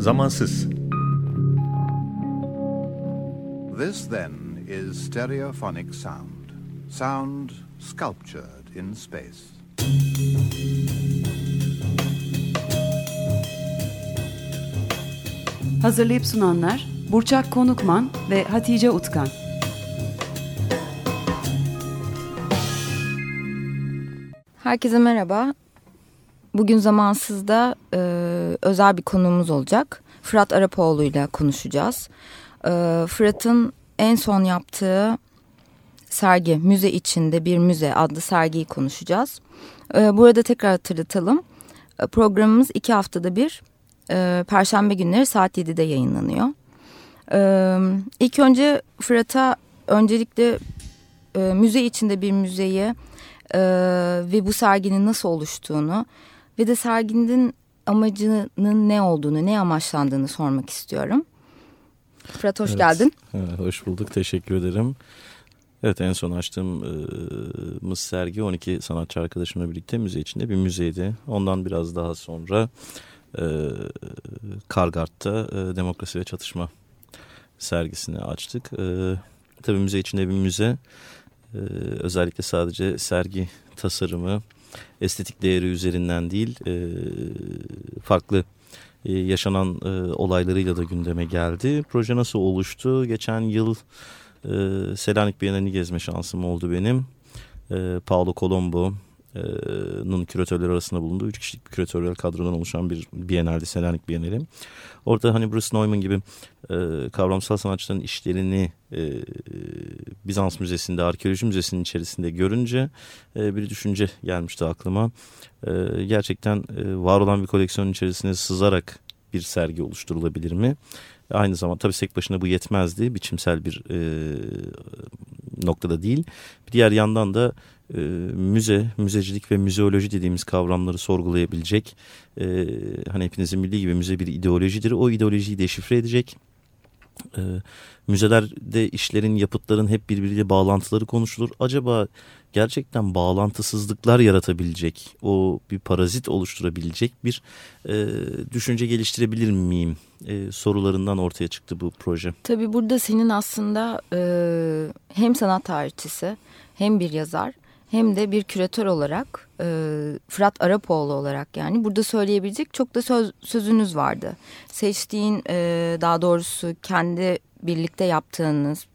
Zamansız This then is stereophonic sound. Sound sculptured in space. Hazırlayıp sunanlar Burçak Konukman ve Hatice Utkan. Herkese merhaba. Bugün zamansızda e, özel bir konuğumuz olacak. Fırat Arapoğlu ile konuşacağız. E, Fırat'ın en son yaptığı sergi Müze içinde bir müze adlı sergiyi konuşacağız. E, burada tekrar hatırlatalım. E, programımız iki haftada bir e, Perşembe günleri saat 7'de yayınlanıyor. E, ilk önce Fırat'a öncelikle e, müze içinde bir müzeyi e, ve bu serginin nasıl oluştuğunu ve de serginin amacının ne olduğunu, ne amaçlandığını sormak istiyorum. Fırat hoş evet. geldin. Hoş bulduk, teşekkür ederim. Evet en son açtığımız sergi 12 sanatçı arkadaşımla birlikte müze içinde bir müzeydi. Ondan biraz daha sonra e, Kargart'ta e, Demokrasi ve Çatışma sergisini açtık. E, tabii müze içinde bir müze. E, özellikle sadece sergi tasarımı, estetik değeri üzerinden değil e, farklı e, yaşanan e, olaylarıyla da gündeme geldi. Proje nasıl oluştu? Geçen yıl e, Selanik Bienalini gezme şansım oldu benim. E, Paolo Colombo'nun küratörleri arasında bulunduğu üç kişilik bir küratörler kadrodan oluşan bir Bienaldi Selanik Bienali. Orada hani Bruce Neumann gibi e, kavramsal sanatçıların işlerini e, Bizans Müzesi'nde, Arkeoloji Müzesi'nin içerisinde görünce e, bir düşünce gelmişti aklıma. E, gerçekten e, var olan bir koleksiyonun içerisine sızarak bir sergi oluşturulabilir mi? Aynı zamanda tabii tek başına bu yetmezdi. Biçimsel bir e, noktada değil. Bir diğer yandan da e, müze, müzecilik ve müzeoloji dediğimiz kavramları sorgulayabilecek. E, hani hepinizin bildiği gibi müze bir ideolojidir. O ideolojiyi deşifre edecek. E, müzelerde işlerin, yapıtların hep birbiriyle bağlantıları konuşulur. Acaba gerçekten bağlantısızlıklar yaratabilecek, o bir parazit oluşturabilecek bir e, düşünce geliştirebilir miyim e, sorularından ortaya çıktı bu proje. Tabii burada senin aslında e, hem sanat tarihçisi hem bir yazar hem de bir küratör olarak e, Fırat Arapoğlu olarak yani burada söyleyebilecek çok da söz, sözünüz vardı. Seçtiğin e, daha doğrusu kendi birlikte yaptığınız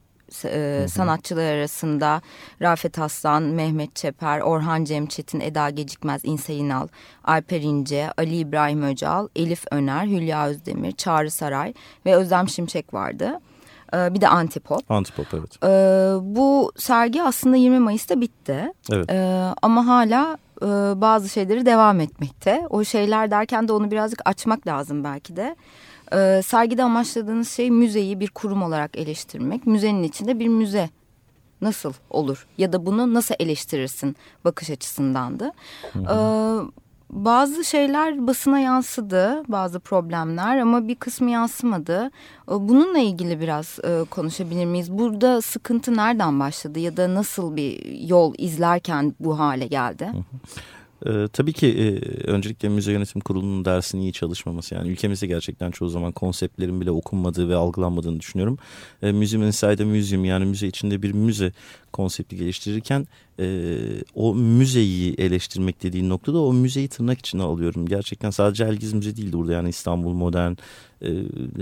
e, sanatçılar arasında Rafet Aslan, Mehmet Çeper, Orhan Cemçetin, Eda Gecikmez, İnse İnal, Alper İnce, Ali İbrahim Öcal, Elif Öner, Hülya Özdemir, Çağrı Saray ve Özlem Şimşek vardı. E, bir de Antipop. Antipop evet. E, bu sergi aslında 20 Mayıs'ta bitti. Evet. E, ama hala e, bazı şeyleri devam etmekte. O şeyler derken de onu birazcık açmak lazım belki de. Sergide amaçladığınız şey müzeyi bir kurum olarak eleştirmek. Müzenin içinde bir müze nasıl olur ya da bunu nasıl eleştirirsin bakış açısındandı. Hı hı. E, bazı şeyler basına yansıdı, bazı problemler ama bir kısmı yansımadı. Bununla ilgili biraz konuşabilir miyiz? Burada sıkıntı nereden başladı ya da nasıl bir yol izlerken bu hale geldi? Hı hı. Ee, tabii ki e, öncelikle müze yönetim kurulunun dersinin iyi çalışmaması yani ülkemizde gerçekten çoğu zaman konseptlerin bile okunmadığı ve algılanmadığını düşünüyorum. E, Museum Inside a Museum yani müze içinde bir müze konsepti geliştirirken e, o müzeyi eleştirmek dediğin noktada o müzeyi tırnak içine alıyorum. Gerçekten sadece Elgiz Müze değildi burada yani İstanbul Modern, e,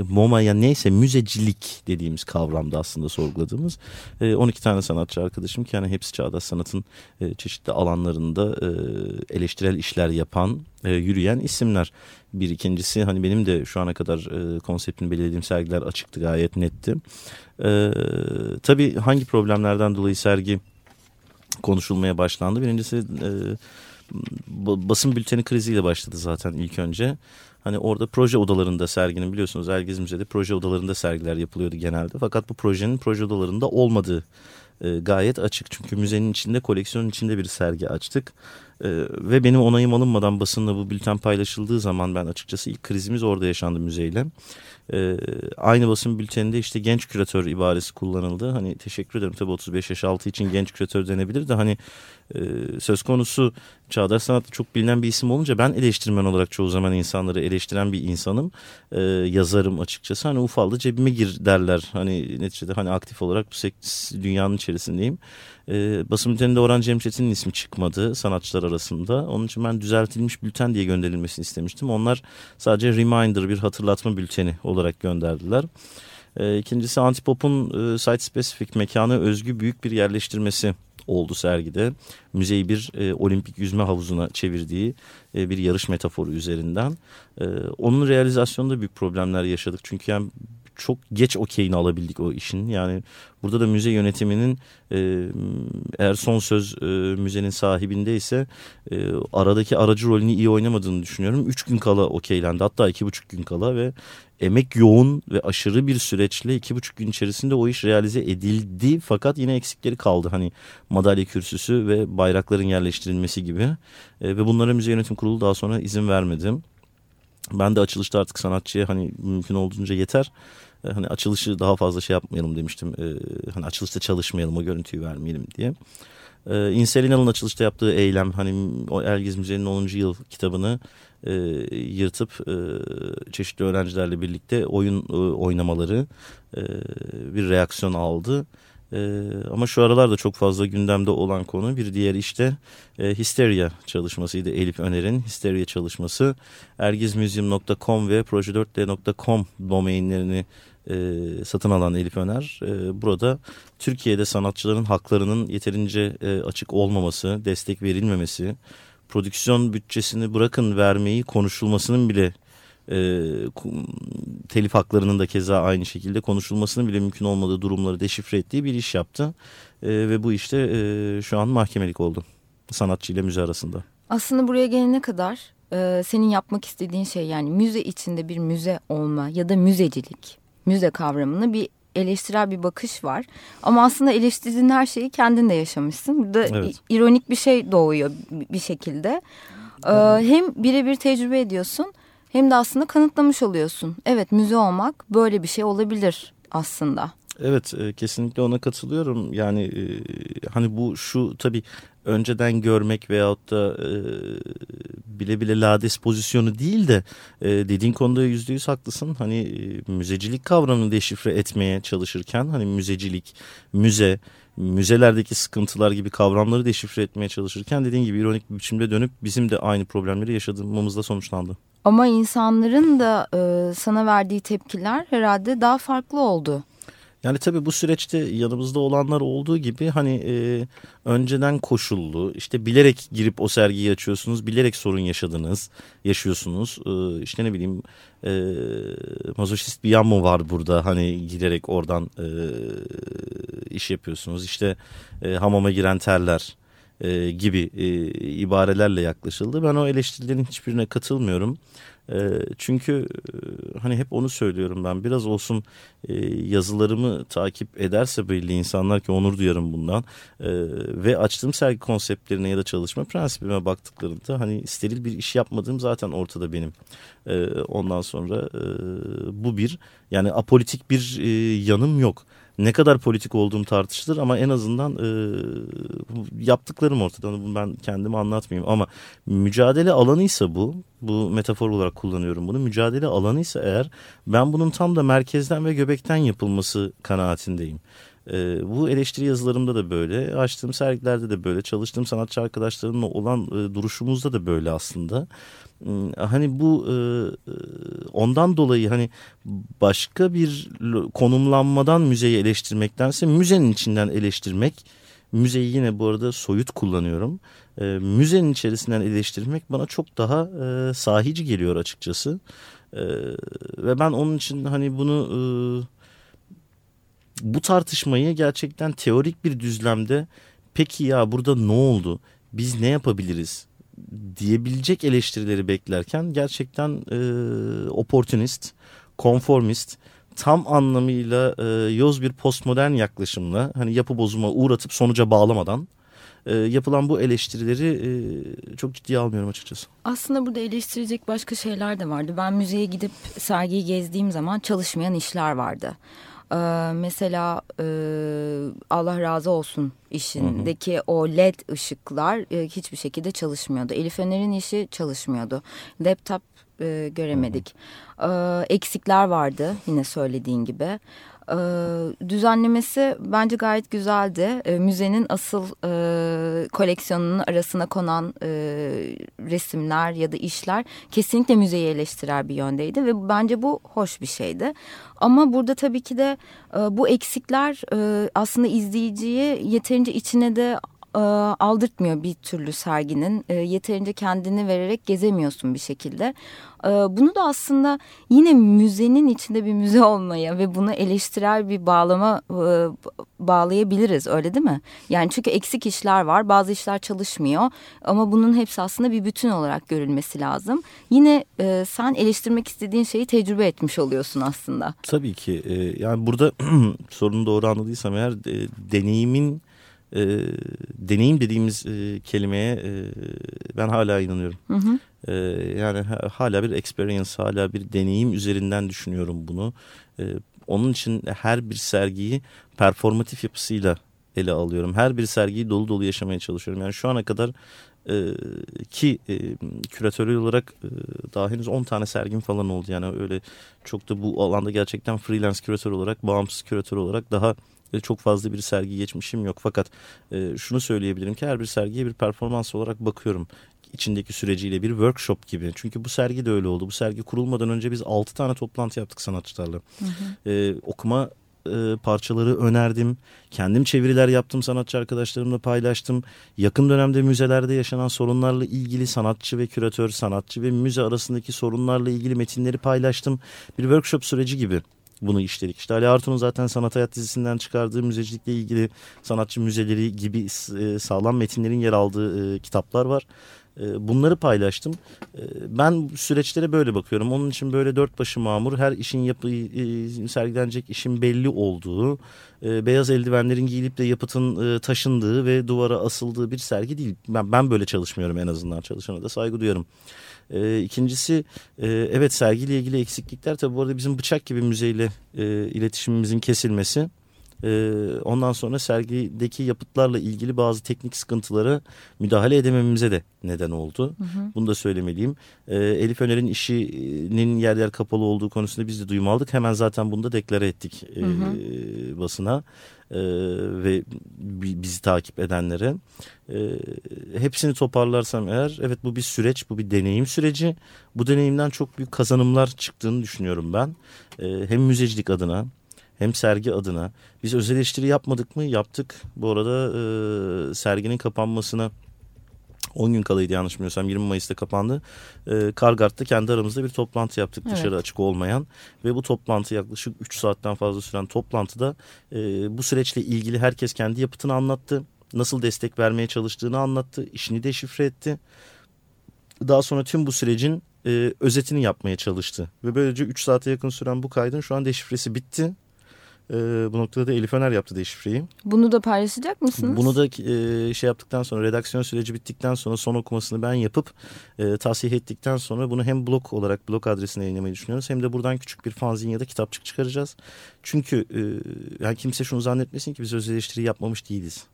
MoMA ya neyse müzecilik dediğimiz kavramda aslında sorguladığımız e, 12 tane sanatçı arkadaşım ki yani hepsi çağdaş sanatın e, çeşitli alanlarında e, eleştirel işler yapan, e, yürüyen isimler. Bir ikincisi hani benim de şu ana kadar e, konseptini belirlediğim sergiler açıktı gayet netti. E, tabii hangi problemlerden dolayı sergi konuşulmaya başlandı? Birincisi e, basın bülteni kriziyle başladı zaten ilk önce. Hani orada proje odalarında serginin biliyorsunuz Ergiz Müze'de proje odalarında sergiler yapılıyordu genelde. Fakat bu projenin proje odalarında olmadığı e, gayet açık. Çünkü müzenin içinde koleksiyonun içinde bir sergi açtık. Ee, ve benim onayım alınmadan basınla bu bülten paylaşıldığı zaman ben açıkçası ilk krizimiz orada yaşandı müzeyle. Ee, aynı basın bülteninde işte genç küratör ibaresi kullanıldı. Hani teşekkür ederim tabii 35 yaş altı için genç küratör denebilir de hani e, söz konusu çağdaş sanatta çok bilinen bir isim olunca ben eleştirmen olarak çoğu zaman insanları eleştiren bir insanım. E, yazarım açıkçası. Hani ufalda cebime gir derler. Hani neticede hani aktif olarak bu dünyanın içerisindeyim. E, basın bülteninde Orhan Cemşet'in ismi çıkmadı sanatçılar arasında. Onun için ben düzeltilmiş bülten diye gönderilmesini istemiştim. Onlar sadece reminder bir hatırlatma bülteni olarak gönderdiler. E, ikincisi Antipop'un e, site spesifik mekanı özgü büyük bir yerleştirmesi oldu sergide. Müzeyi bir e, olimpik yüzme havuzuna çevirdiği e, bir yarış metaforu üzerinden. E, onun realizasyonunda büyük problemler yaşadık. Çünkü yani çok geç okeyini alabildik o işin. Yani burada da müze yönetiminin e, eğer son söz e, müzenin sahibindeyse e, aradaki aracı rolünü iyi oynamadığını düşünüyorum. Üç gün kala okeylendi hatta iki buçuk gün kala ve emek yoğun ve aşırı bir süreçle iki buçuk gün içerisinde o iş realize edildi. Fakat yine eksikleri kaldı. Hani madalya kürsüsü ve bayrakların yerleştirilmesi gibi. E, ve bunlara müze yönetim kurulu daha sonra izin vermedi. Ben de açılışta artık sanatçıya hani mümkün olduğunca yeter. E, hani açılışı daha fazla şey yapmayalım demiştim. E, hani açılışta çalışmayalım o görüntüyü vermeyelim diye. E, İnselinal'ın açılışta yaptığı eylem hani o Ergiz Müze'nin 10. yıl kitabını e, yırtıp e, çeşitli öğrencilerle birlikte oyun e, oynamaları e, bir reaksiyon aldı. Ee, ama şu aralar da çok fazla gündemde olan konu bir diğer işte e, Hysteria çalışmasıydı Elif Öner'in Hysteria çalışması. ergizmuseum.com ve proje4d.com domainlerini e, satın alan Elif Öner e, burada Türkiye'de sanatçıların haklarının yeterince e, açık olmaması, destek verilmemesi, prodüksiyon bütçesini bırakın vermeyi konuşulmasının bile e, telif haklarının da keza aynı şekilde konuşulmasının bile mümkün olmadığı durumları deşifre ettiği bir iş yaptı. E, ve bu işte e, şu an mahkemelik oldu sanatçı ile müze arasında. Aslında buraya gelene kadar e, senin yapmak istediğin şey yani müze içinde bir müze olma ya da müzecilik, müze kavramını bir eleştirel bir bakış var. Ama aslında eleştirdiğin her şeyi kendin de yaşamışsın. Burada evet. ironik bir şey doğuyor bir şekilde. Ee, hem birebir tecrübe ediyorsun hem de aslında kanıtlamış oluyorsun. Evet müze olmak böyle bir şey olabilir aslında. Evet e, kesinlikle ona katılıyorum. Yani e, hani bu şu tabii önceden görmek veyahut da e, bile bile lades pozisyonu değil de e, dediğin konuda yüzde yüz haklısın. Hani e, müzecilik kavramını deşifre etmeye çalışırken hani müzecilik, müze, müzelerdeki sıkıntılar gibi kavramları deşifre etmeye çalışırken dediğin gibi ironik bir biçimde dönüp bizim de aynı problemleri yaşadığımızda sonuçlandı. Ama insanların da e, sana verdiği tepkiler herhalde daha farklı oldu. Yani tabii bu süreçte yanımızda olanlar olduğu gibi hani e, önceden koşullu işte bilerek girip o sergiyi açıyorsunuz bilerek sorun yaşadınız yaşıyorsunuz e, işte ne bileyim e, mazoşist bir yan mı var burada hani giderek oradan e, iş yapıyorsunuz işte e, hamama giren terler e, gibi e, ibarelerle yaklaşıldı. Ben o eleştirilerin hiçbirine katılmıyorum. E, çünkü e, hani hep onu söylüyorum ben biraz olsun e, yazılarımı takip ederse belli insanlar ki onur duyarım bundan e, ve açtığım sergi konseptlerine ya da çalışma prensibime baktıklarında hani steril bir iş yapmadığım zaten ortada benim. E, ondan sonra e, bu bir yani apolitik bir e, yanım yok ne kadar politik olduğum tartışılır ama en azından e, yaptıklarım ortada. Bunu ben kendimi anlatmayayım ama mücadele alanıysa bu, bu metafor olarak kullanıyorum bunu. Mücadele alanıysa eğer ben bunun tam da merkezden ve göbekten yapılması kanaatindeyim. E, bu eleştiri yazılarımda da böyle, açtığım sergilerde de böyle, çalıştığım sanatçı arkadaşlarımla olan e, duruşumuzda da böyle aslında. Hmm, hani bu e, e, ondan dolayı hani başka bir konumlanmadan müzeyi eleştirmektense müzenin içinden eleştirmek müzeyi yine bu arada soyut kullanıyorum. E, müzenin içerisinden eleştirmek bana çok daha sahici geliyor açıkçası. E, ve ben onun için hani bunu bu tartışmayı gerçekten teorik bir düzlemde peki ya burada ne oldu? Biz ne yapabiliriz? diyebilecek eleştirileri beklerken gerçekten e, opportunist, konformist, tam anlamıyla e, yoz bir postmodern yaklaşımla hani yapı bozuma uğratıp sonuca bağlamadan e, yapılan bu eleştirileri e, çok ciddiye almıyorum açıkçası. Aslında burada eleştirecek başka şeyler de vardı. Ben müzeye gidip sergiyi gezdiğim zaman çalışmayan işler vardı. Ee, mesela e, Allah razı olsun işindeki hı hı. o led ışıklar e, hiçbir şekilde çalışmıyordu. Elif Öner'in işi çalışmıyordu. Laptop e, göremedik. Hı hı. Ee, eksikler vardı yine söylediğin gibi. E, düzenlemesi bence gayet güzeldi. E, müzenin asıl e, koleksiyonunun arasına konan e, resimler ya da işler kesinlikle müzeyi eleştirer bir yöndeydi ve bence bu hoş bir şeydi. Ama burada tabii ki de e, bu eksikler e, aslında izleyiciyi yeterince içine de e, aldırtmıyor bir türlü serginin. E, yeterince kendini vererek gezemiyorsun bir şekilde. E, bunu da aslında yine müzenin içinde bir müze olmaya ve bunu eleştirel bir bağlama e, bağlayabiliriz öyle değil mi? Yani çünkü eksik işler var bazı işler çalışmıyor ama bunun hepsi aslında bir bütün olarak görülmesi lazım. Yine e, sen eleştirmek istediğin şeyi tecrübe etmiş oluyorsun aslında. Tabii ki e, yani burada sorunu doğru anladıysam eğer e, deneyimin e, deneyim dediğimiz e, kelimeye e, ben hala inanıyorum. Hı hı. E, yani hala bir experience, hala bir deneyim üzerinden düşünüyorum bunu. E, onun için her bir sergiyi performatif yapısıyla ele alıyorum. Her bir sergiyi dolu dolu yaşamaya çalışıyorum. Yani şu ana kadar e, ki e, küratörü olarak e, daha henüz 10 tane sergim falan oldu. Yani öyle çok da bu alanda gerçekten freelance küratör olarak, bağımsız küratör olarak daha çok fazla bir sergi geçmişim yok. Fakat e, şunu söyleyebilirim ki her bir sergiye bir performans olarak bakıyorum içindeki süreciyle bir workshop gibi. Çünkü bu sergi de öyle oldu. Bu sergi kurulmadan önce biz 6 tane toplantı yaptık sanatçılarla. Hı hı. Ee, okuma e, parçaları önerdim. Kendim çeviriler yaptım sanatçı arkadaşlarımla paylaştım. Yakın dönemde müzelerde yaşanan sorunlarla ilgili sanatçı ve küratör, sanatçı ve müze arasındaki sorunlarla ilgili metinleri paylaştım. Bir workshop süreci gibi bunu işledik. İşte Ali Artun'un zaten Sanat Hayat dizisinden çıkardığı müzecilikle ilgili sanatçı müzeleri gibi e, sağlam metinlerin yer aldığı e, kitaplar var. E, bunları paylaştım. Ben süreçlere böyle bakıyorum. Onun için böyle dört başı mamur her işin yapı, sergilenecek işin belli olduğu, beyaz eldivenlerin giyilip de yapıtın taşındığı ve duvara asıldığı bir sergi değil. Ben, ben böyle çalışmıyorum en azından çalışana da saygı duyuyorum. E, ikincisi e, evet sergiyle ilgili eksiklikler tabii bu arada bizim bıçak gibi müzeyle e, iletişimimizin kesilmesi. E, ondan sonra sergideki yapıtlarla ilgili bazı teknik sıkıntılara müdahale edemememize de neden oldu. Hı hı. Bunu da söylemeliyim. E, Elif Öner'in işinin yer yer kapalı olduğu konusunda biz de duyum aldık. Hemen zaten bunu da deklare ettik e, hı hı. basına ve bizi takip edenlere. Hepsini toparlarsam eğer evet bu bir süreç, bu bir deneyim süreci. Bu deneyimden çok büyük kazanımlar çıktığını düşünüyorum ben. Hem müzecilik adına hem sergi adına. Biz öz eleştiri yapmadık mı? Yaptık. Bu arada e, serginin kapanmasına 10 gün kalıydı yanlış bilmiyorsam 20 Mayıs'ta kapandı. E, Kargart'ta kendi aramızda bir toplantı yaptık evet. dışarı açık olmayan. Ve bu toplantı yaklaşık 3 saatten fazla süren toplantıda e, bu süreçle ilgili herkes kendi yapıtını anlattı. Nasıl destek vermeye çalıştığını anlattı. işini deşifre etti. Daha sonra tüm bu sürecin e, özetini yapmaya çalıştı. Ve böylece 3 saate yakın süren bu kaydın şu an deşifresi bitti. E, bu noktada da Elif Öner yaptı deşifreyi. Bunu da paylaşacak mısınız? Bunu da e, şey yaptıktan sonra redaksiyon süreci bittikten sonra son okumasını ben yapıp e, tasih ettikten sonra bunu hem blog olarak blog adresine yayınlamayı düşünüyoruz hem de buradan küçük bir fanzin ya da kitapçık çıkaracağız. Çünkü e, yani kimse şunu zannetmesin ki biz öz eleştiri yapmamış değiliz.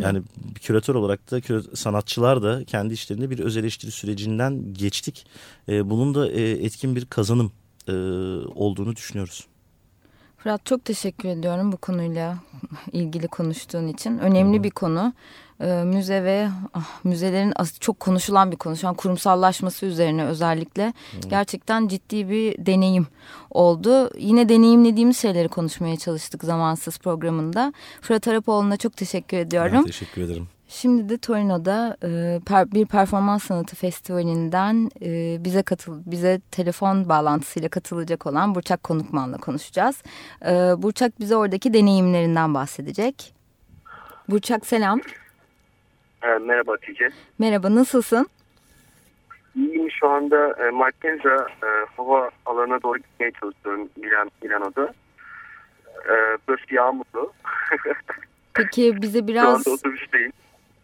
Yani bir küratör olarak da sanatçılar da kendi işlerinde bir öz eleştiri sürecinden geçtik. E, bunun da e, etkin bir kazanım e, olduğunu düşünüyoruz. Fırat çok teşekkür ediyorum bu konuyla ilgili konuştuğun için. Önemli bir konu. Ee, müze ve ah, müzelerin çok konuşulan bir konu. Şu an kurumsallaşması üzerine özellikle -hı. gerçekten ciddi bir deneyim oldu. Yine deneyimlediğimiz şeyleri konuşmaya çalıştık zamansız programında. Fırat Arapoğlu'na çok teşekkür ediyorum. Ben teşekkür ederim. Şimdi de Torino'da e, bir performans sanatı festivalinden e, bize katıl bize telefon bağlantısıyla katılacak olan Burçak Konukman'la konuşacağız. E, Burçak bize oradaki deneyimlerinden bahsedecek. Burçak selam. Merhaba Hatice. Merhaba nasılsın? İyiyim şu anda e, Markenza e, hava alanına doğru gitmeye çalışıyorum Milan, Milano'da. E, burası yağmurlu. Peki bize biraz... Şu anda otobüsteyim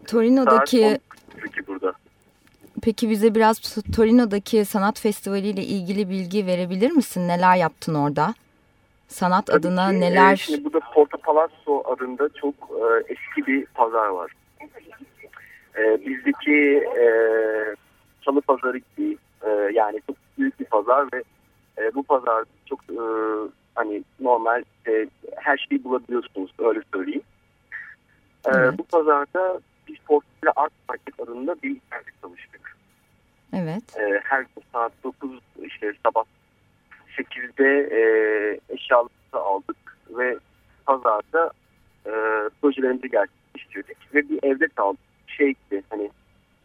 Torino'daki Peki burada. peki bize biraz Torino'daki sanat festivali ile ilgili bilgi verebilir misin? Neler yaptın orada? Sanat Tabii adına ki, e, neler? Şimdi burada Porta Palazzo adında çok e, eski bir pazar var. E, bizdeki e, salı pazarı gibi e, yani çok büyük bir pazar ve e, bu pazar çok e, hani normal e, her şeyi bulabiliyorsunuz öyle söyleyeyim. E, Evet. Bu pazarda biz Porta Art Market adında bir yerde çalıştık. Evet. E, her gün saat 9 işte sabah 8'de e, eşyalarımızı aldık ve pazarda e, projelerimizi gerçekleştirdik ve bir evde kaldık. Şeydi hani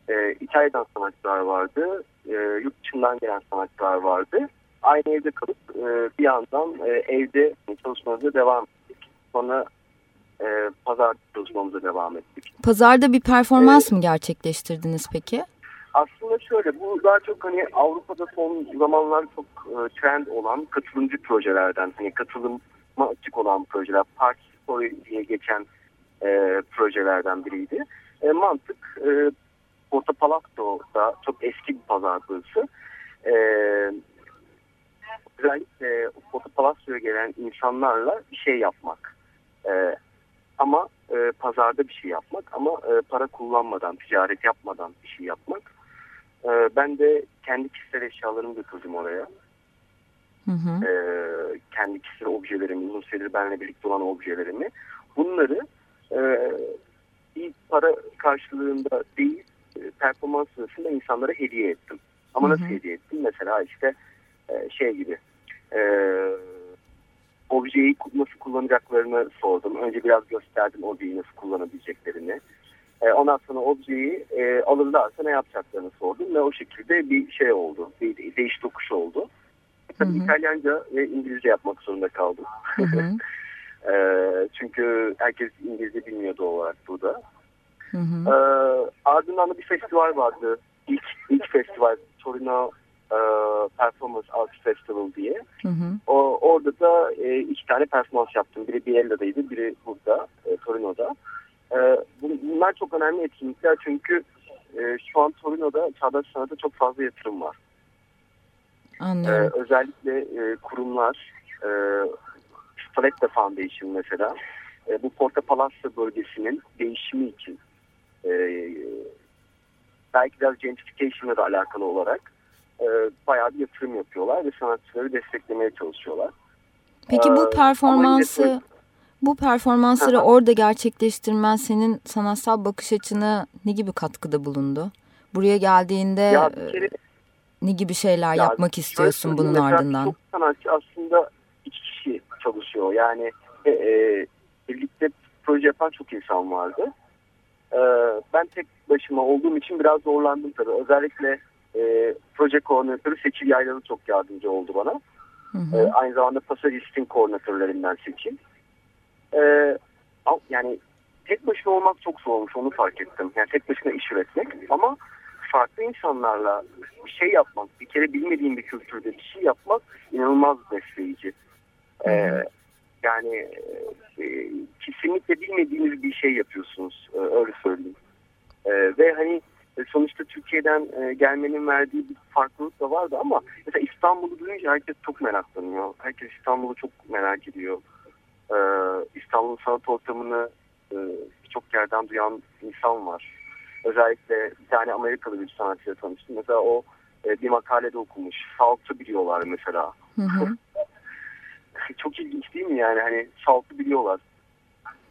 e, İtalya'dan sanatçılar vardı, e, yurt dışından gelen sanatçılar vardı. Aynı evde kalıp e, bir yandan e, evde çalışmamıza devam ettik. Sonra e, pazar çalışmamıza devam ettik. Pazarda bir performans mı gerçekleştirdiniz peki? Aslında şöyle bu daha çok hani Avrupa'da son zamanlar çok e, trend olan katılımcı projelerden hani katılıma açık olan projeler Park Story diye geçen e, projelerden biriydi. E, mantık e, Porta Palazzo'da çok eski bir pazar burası. E, özellikle Porta Palazzo'ya gelen insanlarla bir şey yapmak. E, ama e, pazarda bir şey yapmak ama e, para kullanmadan, ticaret yapmadan bir şey yapmak. Ee, ben de kendi kişisel eşyalarımı götürdüm oraya. Hı hı. Ee, kendi kişisel objelerimi, uzun süredir benimle birlikte olan objelerimi. Bunları e, bir para karşılığında değil, e, performans sırasında insanlara hediye ettim. Ama Hı hı. nasıl hediye ettim? Mesela işte e, şey gibi, e, objeyi nasıl kullanacaklarını sordum. Önce biraz gösterdim objeyi nasıl kullanabileceklerini. E, ondan sonra objeyi e, alırlarsa ne yapacaklarını sordum ve o şekilde bir şey oldu. Bir değiş tokuş oldu. Tabii Hı hı. İtalyanca ve İngilizce yapmak zorunda kaldım. Hı hı. E, çünkü herkes İngilizce bilmiyor doğal olarak burada. Hı hı. E, ardından da bir festival vardı. İlk, ilk festival Torino e, Performance Arts Festival diye. Hı hı. O, orada da e, iki tane performans yaptım. Biri Biella'daydı, biri burada, e, Torino'da. E, bu- bunlar çok önemli etkinlikler çünkü e, şu an Torino'da çağdaş sanata çok fazla yatırım var. E, Anlıyorum. özellikle e, kurumlar, e, Spaletta Foundation mesela, e, bu Porta Palazzo bölgesinin değişimi için e, belki biraz gentrification'la da alakalı olarak e, bayağı bir yatırım yapıyorlar ve sanatçıları desteklemeye çalışıyorlar. Peki Ee, bu ama performansı bu performansları Hı orada gerçekleştirmen senin sanatsal bakış açına ne gibi katkıda bulundu? Buraya geldiğinde Ya e, kere ne gibi şeyler Ya yapmak istiyorsun bunun ardından? Çok sanatçı aslında iki kişi çalışıyor. Yani e, e, birlikte proje yapan çok insan vardı. E, ben tek başıma olduğum için biraz zorlandım tabii. Özellikle e, proje koordinatörü Seçil Yaylalı çok yardımcı oldu bana. Hı hı. E, aynı zamanda Pasajist'in koordinatörlerinden Seçil. E, yani tek başına olmak çok zormuş onu fark ettim. Yani tek başına iş üretmek ama farklı insanlarla bir şey yapmak, bir kere bilmediğim bir kültürde bir şey yapmak inanılmaz besleyici. Ee, yani e, kesinlikle bilmediğiniz bir şey yapıyorsunuz, e, öyle söyleyeyim. E, ve hani sonuçta Türkiye'den e, gelmenin verdiği bir farklılık da vardı ama mesela İstanbul'u duyunca herkes çok meraklanıyor. Herkes İstanbul'u çok merak ediyor. E, İstanbul sanat ortamını e, birçok yerden duyan insan var. Özellikle bir tane Amerikalı bir sanatçıyla tanıştım. Mesela o e, bir makalede okumuş. Salt'ı biliyorlar mesela. Hı hı. Çok ilginç değil mi yani? Hani Salt'ı biliyorlar.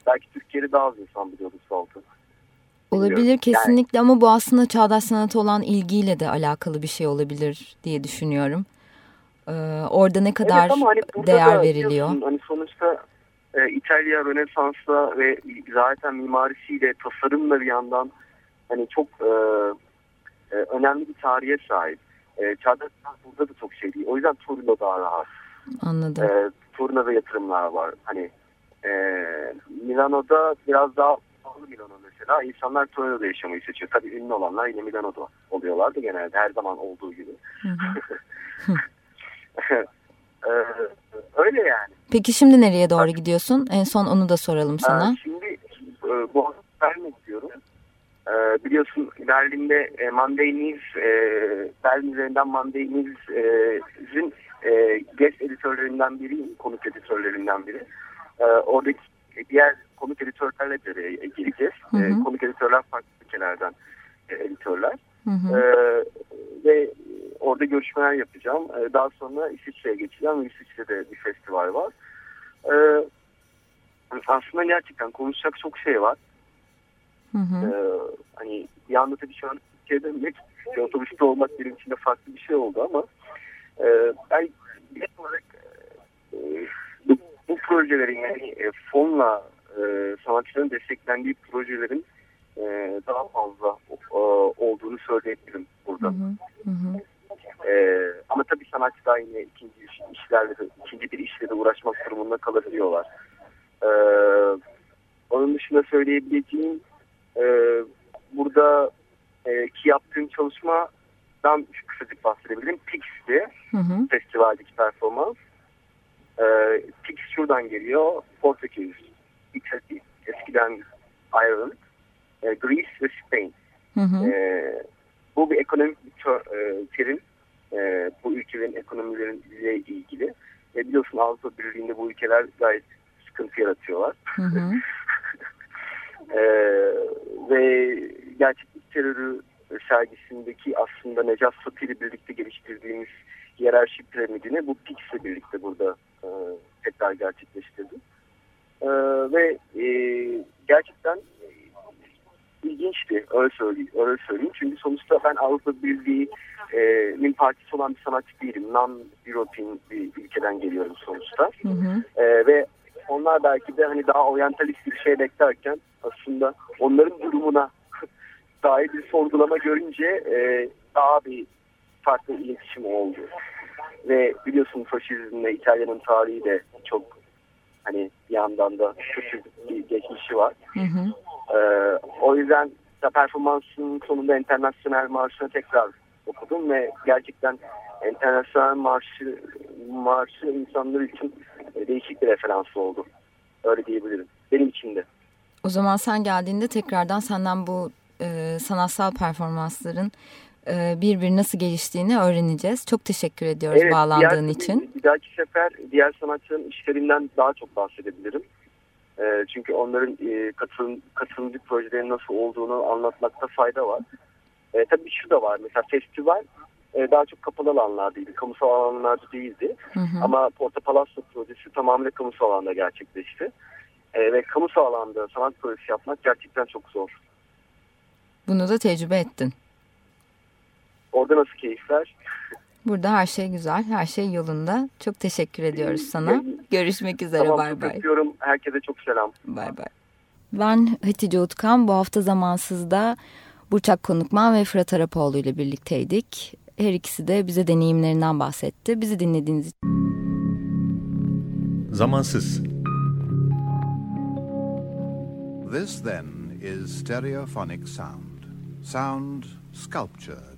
Belki Türkiye'de daha az insan biliyordu Salt'ı. Olabilir Bilmiyorum. kesinlikle ama bu aslında çağdaş sanata olan ilgiyle de alakalı bir şey olabilir diye düşünüyorum. Ee, orada ne kadar Evet hani değer da veriliyor? Hani sonuçta e, İtalya Rönesans'la ve zaten mimarisiyle, tasarımla bir yandan hani çok e, e, önemli bir tarihe sahip. E, Çağdaş sanat burada da çok şey değil. O yüzden Torino daha rahat. Anladım. E, Torino'da yatırımlar var. Hani e, Milano'da biraz daha pahalı Milano mesela. İnsanlar Torino'da yaşamayı seçiyor. Tabii ünlü olanlar yine Milano'da oluyorlar da genelde her zaman olduğu gibi. Hı hı. E, öyle yani. Peki şimdi nereye doğru gidiyorsun? En son onu da soralım sana. Ee, şimdi e, bu hafta vermek istiyorum. biliyorsun Berlin'de e, Monday News, e, Berlin üzerinden Monday News'in e, guest editörlerinden biri, konuk editörlerinden biri. E, oradaki diğer konuk editörlerle de gireceğiz. Hı hı. E, konuk editörler farklı ülkelerden e, editörler. Hı hı. E, ve orada görüşmeler yapacağım. E, daha sonra İsviçre'ye geçeceğim. İsviçre'de bir festival var. E, aslında gerçekten konuşacak çok şey var. Hı hı. Ee, hani bir anda tabii şu an Türkiye'de ve otobüste olmak benim için de farklı bir şey oldu ama e, ben genel olarak e, bu, projelerin yani e, fonla e, sanatçıların desteklendiği projelerin e, daha fazla e, olduğunu söyleyebilirim burada. Hı hı. Hı E, ama tabii sanatçı da yine ikinci işlerle ikinci bir işle de uğraşmak durumunda kalabiliyorlar. E, onun dışında söyleyebileceğim e, burada e, ki yaptığım çalışmadan kısacık bahsedebilirim. Pix'ti festivaldeki performans. E, Pix şuradan geliyor. Portekiz, İtalya, eskiden Ireland, e, Greece ve Spain. Hı hı. E, bu bir ekonomik bir e, terim. E, bu ülkelerin ekonomileriyle ilgili. E, biliyorsun Avrupa Birliği'nde bu ülkeler gayet sıkıntı yaratıyorlar. Hı hı. e, ve gerçeklik terörü sergisindeki aslında Necat Satı ile birlikte geliştirdiğimiz hiyerarşi piramidini bu PIX ile birlikte burada e, tekrar gerçekleştirdim. E, ve e, gerçekten e, ilginçti öyle söyleyeyim, öyle söyleyeyim. Çünkü sonuçta ben Avrupa Birliği'nin partisi olan bir sanatçı değilim. Non-European bir ülkeden geliyorum sonuçta. Hı hı. E, ve onlar belki de hani daha oryantalist bir şey beklerken aslında onların durumuna dair bir sorgulama görünce e, daha bir farklı iletişim oldu. Ve biliyorsun faşizmle İtalya'nın tarihi de çok hani bir yandan da kötü bir geçmişi var. Hı hı. Ee, o yüzden da performansın sonunda internasyonel marşını tekrar okudum ve gerçekten internasyonel marşı marşı insanlar için değişik bir referans oldu. Öyle diyebilirim. Benim için de. O zaman sen geldiğinde tekrardan senden bu e, sanatsal performansların e, bir bir nasıl geliştiğini öğreneceğiz. Çok teşekkür ediyoruz evet, bağlandığın diğer, için. Bir dahaki sefer diğer sanatçıların işlerinden daha çok bahsedebilirim. E, çünkü onların e, katılım, katılımcı projelerin nasıl olduğunu anlatmakta fayda var. E, tabii şu da var. Mesela festival e, daha çok kapalı alanlardaydı. Kamusal alanlarda değildi. Hı hı. Ama Porta Palazzo projesi tamamıyla kamusal alanda gerçekleşti. E, ve kamusal alanda sanat projesi yapmak gerçekten çok zor. Bunu da tecrübe ettin. Orada nasıl keyifler? Burada her şey güzel, her şey yolunda. Çok teşekkür ediyoruz sana. Görüşmek üzere, tamam, bay bay. Tamam, Herkese çok selam. Bay bay. Ben Hatice Utkan. Bu hafta zamansızda Burçak Konukman ve Fırat Arapoğlu ile birlikteydik. Her ikisi de bize deneyimlerinden bahsetti. Bizi dinlediğiniz için. Zamansız. This then is stereophonic sound. Sound sculptured